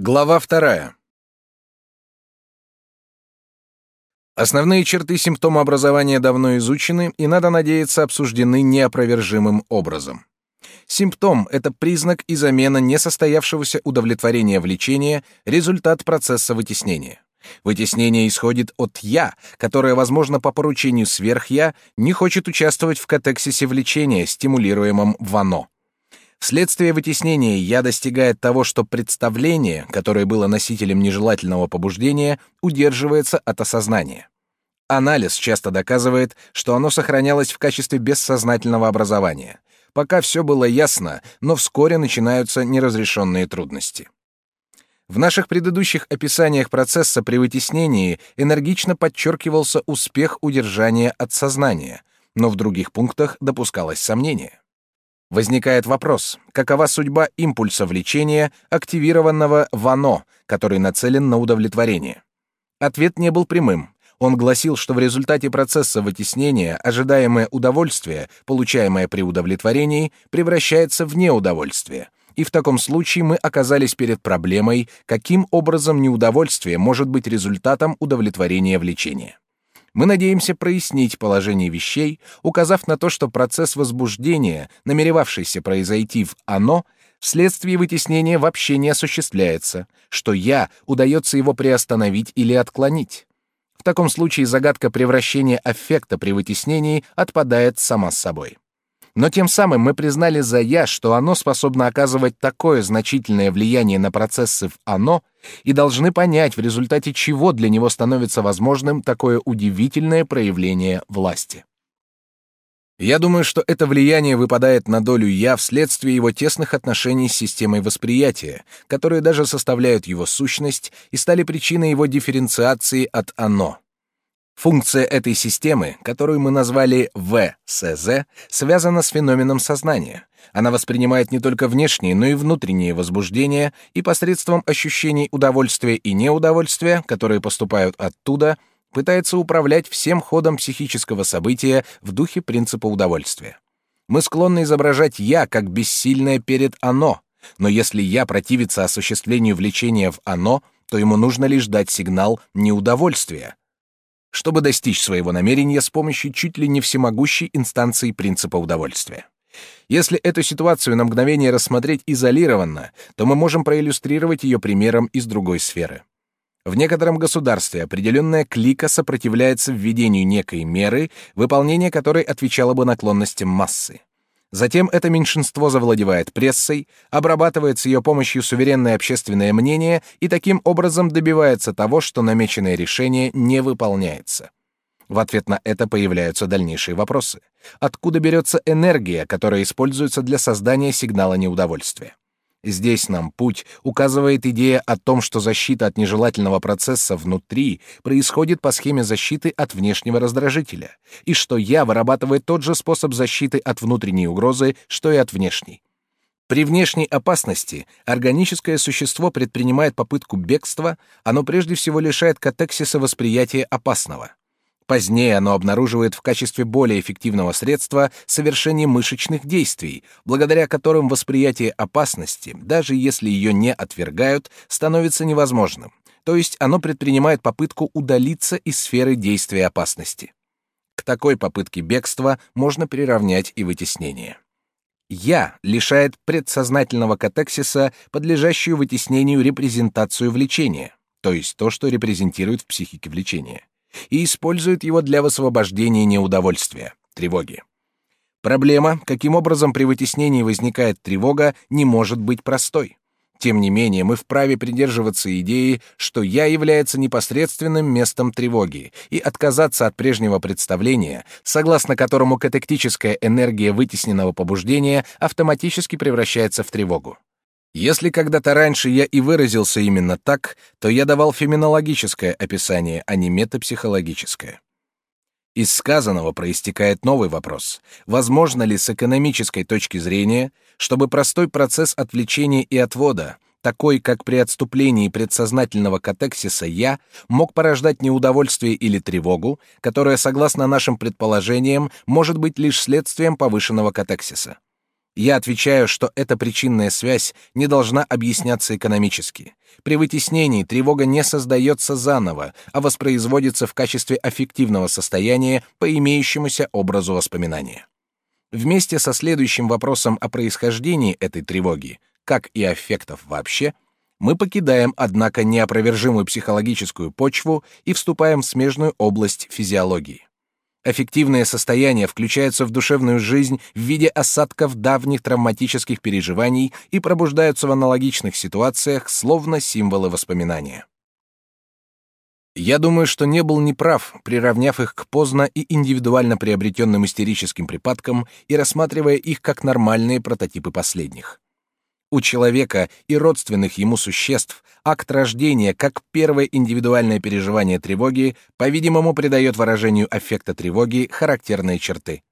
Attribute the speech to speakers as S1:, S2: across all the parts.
S1: Глава вторая. Основные черты симптомообразования давно изучены и, надо надеяться, обсуждены неопровержимым образом. Симптом — это признак и замена несостоявшегося удовлетворения влечения, результат процесса вытеснения. Вытеснение исходит от «я», которое, возможно, по поручению сверх-я, не хочет участвовать в катексисе влечения, стимулируемом в оно. Вследствие вытеснения я достигает того, что представление, которое было носителем нежелательного побуждения, удерживается от осознания. Анализ часто доказывает, что оно сохранялось в качестве бессознательного образования. Пока все было ясно, но вскоре начинаются неразрешенные трудности. В наших предыдущих описаниях процесса при вытеснении энергично подчеркивался успех удержания от сознания, но в других пунктах допускалось сомнение. Возникает вопрос, какова судьба импульса влечения, активированного в оно, который нацелен на удовлетворение? Ответ не был прямым. Он гласил, что в результате процесса вытеснения ожидаемое удовольствие, получаемое при удовлетворении, превращается в неудовольствие. И в таком случае мы оказались перед проблемой, каким образом неудовольствие может быть результатом удовлетворения влечения. Мы надеемся прояснить положение вещей, указав на то, что процесс возбуждения, намеревавшийся произойти в «оно», вследствие вытеснения вообще не осуществляется, что «я» удается его приостановить или отклонить. В таком случае загадка превращения аффекта при вытеснении отпадает сама собой. Но тем самым мы признали за «я», что оно способно оказывать такое значительное влияние на процессы в «оно», и должны понять, в результате чего для него становится возможным такое удивительное проявление власти. Я думаю, что это влияние выпадает на долю «я» вследствие его тесных отношений с системой восприятия, которые даже составляют его сущность и стали причиной его дифференциации от «оно». Функция этой системы, которую мы назвали ВСЗ, связана с феноменом сознания. Она воспринимает не только внешние, но и внутренние возбуждения и посредством ощущений удовольствия и неудовольствия, которые поступают оттуда, пытается управлять всем ходом психического события в духе принципа удовольствия. Мы склонны изображать «я» как бессильное перед «оно», но если «я» противится осуществлению влечения в «оно», то ему нужно лишь дать сигнал неудовольствия, чтобы достичь своего намерения с помощью чуть ли не всемогущей инстанции принципа удовольствия. Если эту ситуацию на мгновение рассмотреть изолированно, то мы можем проиллюстрировать ее примером из другой сферы. В некотором государстве определенная клика сопротивляется введению некой меры, выполнение которой отвечало бы наклонностям массы. Затем это меньшинство завладевает прессой, обрабатывает с ее помощью суверенное общественное мнение и таким образом добивается того, что намеченное решение не выполняется. В ответ на это появляются дальнейшие вопросы. Откуда берется энергия, которая используется для создания сигнала неудовольствия? Здесь нам путь указывает идея о том, что защита от нежелательного процесса внутри происходит по схеме защиты от внешнего раздражителя, и что я вырабатывает тот же способ защиты от внутренней угрозы, что и от внешней. При внешней опасности органическое существо предпринимает попытку бегства, оно прежде всего лишает катексиса восприятия опасного. Позднее оно обнаруживает в качестве более эффективного средства совершение мышечных действий, благодаря которым восприятие опасности, даже если ее не отвергают, становится невозможным. То есть оно предпринимает попытку удалиться из сферы действия опасности. К такой попытке бегства можно приравнять и вытеснение. «Я» лишает предсознательного катексиса, подлежащую вытеснению репрезентацию влечения, то есть то, что репрезентирует в психике влечение и использует его для высвобождения неудовольствия, тревоги. Проблема, каким образом при вытеснении возникает тревога, не может быть простой. Тем не менее, мы вправе придерживаться идеи, что «я» является непосредственным местом тревоги, и отказаться от прежнего представления, согласно которому катектическая энергия вытесненного побуждения автоматически превращается в тревогу. Если когда-то раньше я и выразился именно так, то я давал феноменологическое описание, а не метапсихологическое. Из сказанного проистекает новый вопрос. Возможно ли с экономической точки зрения, чтобы простой процесс отвлечения и отвода, такой как при отступлении предсознательного катексиса «я», мог порождать неудовольствие или тревогу, которая, согласно нашим предположениям, может быть лишь следствием повышенного катексиса? Я отвечаю, что эта причинная связь не должна объясняться экономически. При вытеснении тревога не создается заново, а воспроизводится в качестве аффективного состояния по имеющемуся образу воспоминания. Вместе со следующим вопросом о происхождении этой тревоги, как и аффектов вообще, мы покидаем, однако, неопровержимую психологическую почву и вступаем в смежную область физиологии. Аффективные состояния включаются в душевную жизнь в виде осадков давних травматических переживаний и пробуждаются в аналогичных ситуациях, словно символы воспоминания. Я думаю, что не был неправ, приравняв их к поздно и индивидуально приобретенным истерическим припадкам и рассматривая их как нормальные прототипы последних. У человека и родственных ему существ акт рождения, как первое индивидуальное переживание тревоги, по-видимому, придает выражению аффекта тревоги характерные черты.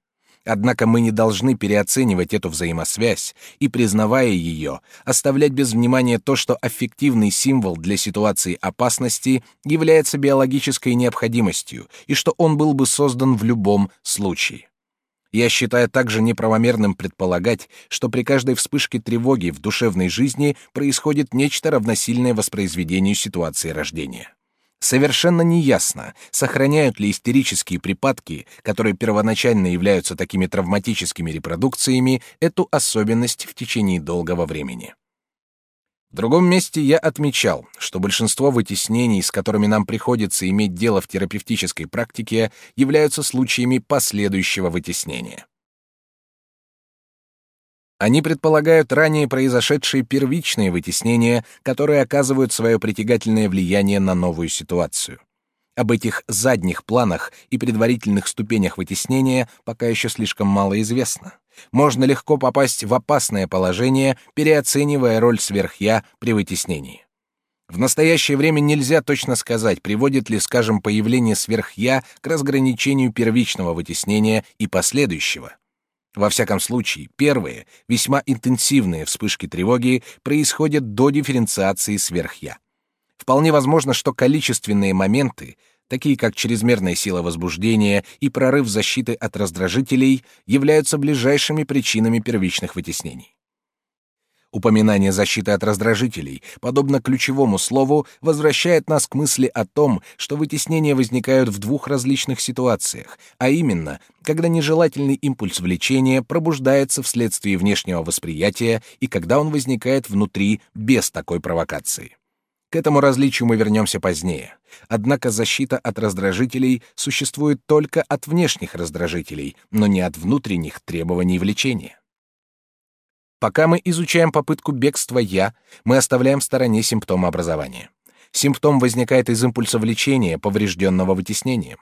S1: Однако мы не должны переоценивать эту взаимосвязь и, признавая ее, оставлять без внимания то, что аффективный символ для ситуации опасности является биологической необходимостью и что он был бы создан в любом случае. Я считаю также неправомерным предполагать, что при каждой вспышке тревоги в душевной жизни происходит нечто равносильное воспроизведению ситуации рождения. Совершенно неясно, сохраняют ли истерические припадки, которые первоначально являются такими травматическими репродукциями, эту особенность в течение долгого времени. В другом месте я отмечал, что большинство вытеснений, с которыми нам приходится иметь дело в терапевтической практике, являются случаями последующего вытеснения. Они предполагают ранее произошедшие первичные вытеснения, которые оказывают свое притягательное влияние на новую ситуацию. Об этих задних планах и предварительных ступенях вытеснения пока еще слишком мало известно можно легко попасть в опасное положение, переоценивая роль сверхя при вытеснении. В настоящее время нельзя точно сказать, приводит ли, скажем, появление сверхя к разграничению первичного вытеснения и последующего. Во всяком случае, первые, весьма интенсивные вспышки тревоги происходят до дифференциации сверхя. Вполне возможно, что количественные моменты, такие как чрезмерная сила возбуждения и прорыв защиты от раздражителей, являются ближайшими причинами первичных вытеснений. Упоминание защиты от раздражителей, подобно ключевому слову, возвращает нас к мысли о том, что вытеснения возникают в двух различных ситуациях, а именно, когда нежелательный импульс влечения пробуждается вследствие внешнего восприятия и когда он возникает внутри без такой провокации. К этому различию мы вернемся позднее. Однако защита от раздражителей существует только от внешних раздражителей, но не от внутренних требований влечения. Пока мы изучаем попытку бегства «я», мы оставляем в стороне симптомы образования. Симптом возникает из импульса влечения, поврежденного вытеснением.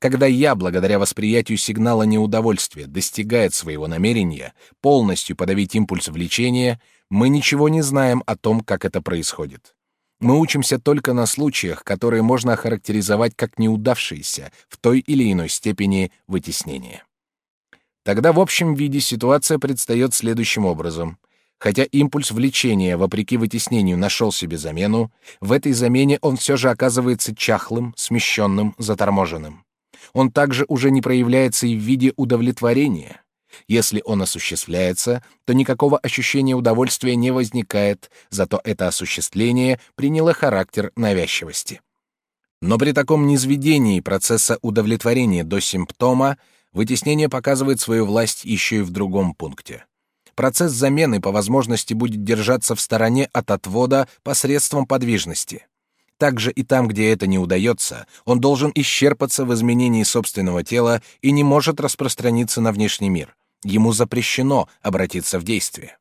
S1: Когда «я», благодаря восприятию сигнала неудовольствия, достигает своего намерения полностью подавить импульс влечения, мы ничего не знаем о том, как это происходит. Мы учимся только на случаях, которые можно охарактеризовать как неудавшиеся в той или иной степени вытеснения. Тогда в общем виде ситуация предстает следующим образом. Хотя импульс влечения, вопреки вытеснению, нашел себе замену, в этой замене он все же оказывается чахлым, смещенным, заторможенным. Он также уже не проявляется и в виде удовлетворения. Если он осуществляется, то никакого ощущения удовольствия не возникает, зато это осуществление приняло характер навязчивости. Но при таком низведении процесса удовлетворения до симптома вытеснение показывает свою власть еще и в другом пункте. Процесс замены по возможности будет держаться в стороне от отвода посредством подвижности. Также и там, где это не удается, он должен исчерпаться в изменении собственного тела и не может распространиться на внешний мир. Ему запрещено обратиться в действие.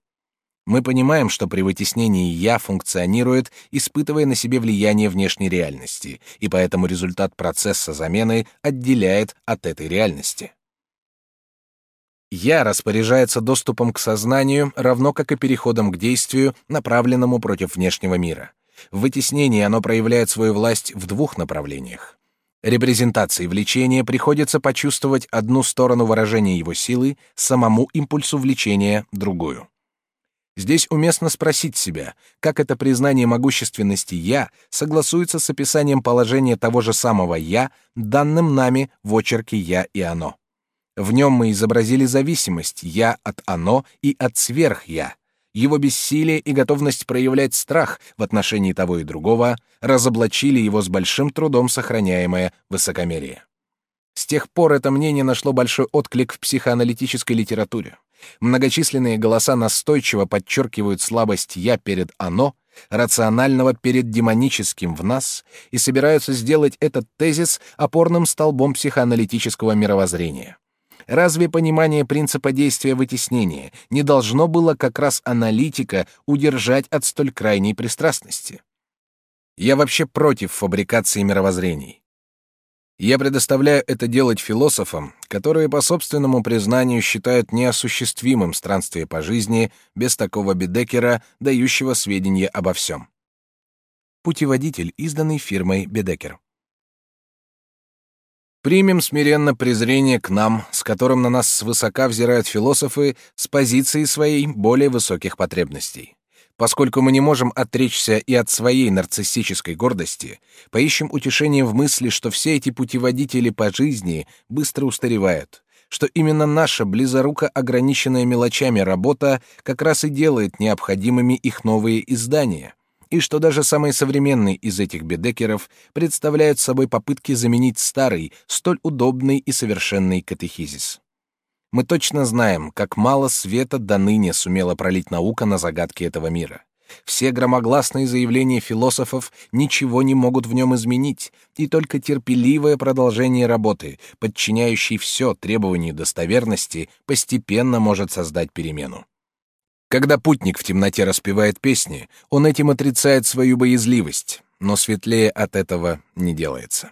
S1: Мы понимаем, что при вытеснении «я» функционирует, испытывая на себе влияние внешней реальности, и поэтому результат процесса замены отделяет от этой реальности. «Я» распоряжается доступом к сознанию, равно как и переходом к действию, направленному против внешнего мира. В вытеснении оно проявляет свою власть в двух направлениях. Репрезентации влечения приходится почувствовать одну сторону выражения его силы, самому импульсу влечения — другую. Здесь уместно спросить себя, как это признание могущественности «я» согласуется с описанием положения того же самого «я», данным нами в очерке «я» и «оно». В нем мы изобразили зависимость «я» от «оно» и от «сверх-я». Его бессилие и готовность проявлять страх в отношении того и другого разоблачили его с большим трудом сохраняемое высокомерие. С тех пор это мнение нашло большой отклик в психоаналитической литературе. Многочисленные голоса настойчиво подчеркивают слабость «я» перед «оно», рационального перед демоническим в нас и собираются сделать этот тезис опорным столбом психоаналитического мировоззрения. Разве понимание принципа действия вытеснения не должно было как раз аналитика удержать от столь крайней пристрастности? Я вообще против фабрикации мировоззрений. Я предоставляю это делать философам, которые по собственному признанию считают неосуществимым странствие по жизни без такого Бедекера, дающего сведения обо всем. Путеводитель, изданный фирмой Бедекер. Примем смиренно презрение к нам, с которым на нас свысока взирают философы с позиции своей более высоких потребностей. Поскольку мы не можем отречься и от своей нарциссической гордости, поищем утешение в мысли, что все эти путеводители по жизни быстро устаревают, что именно наша близоруко ограниченная мелочами работа как раз и делает необходимыми их новые издания, и что даже самые современные из этих бедекеров представляют собой попытки заменить старый, столь удобный и совершенный катехизис. Мы точно знаем, как мало света до ныне сумела пролить наука на загадки этого мира. Все громогласные заявления философов ничего не могут в нем изменить, и только терпеливое продолжение работы, подчиняющей все требованию достоверности, постепенно может создать перемену. Когда путник в темноте распевает песни, он этим отрицает свою боязливость, но светлее от этого не делается.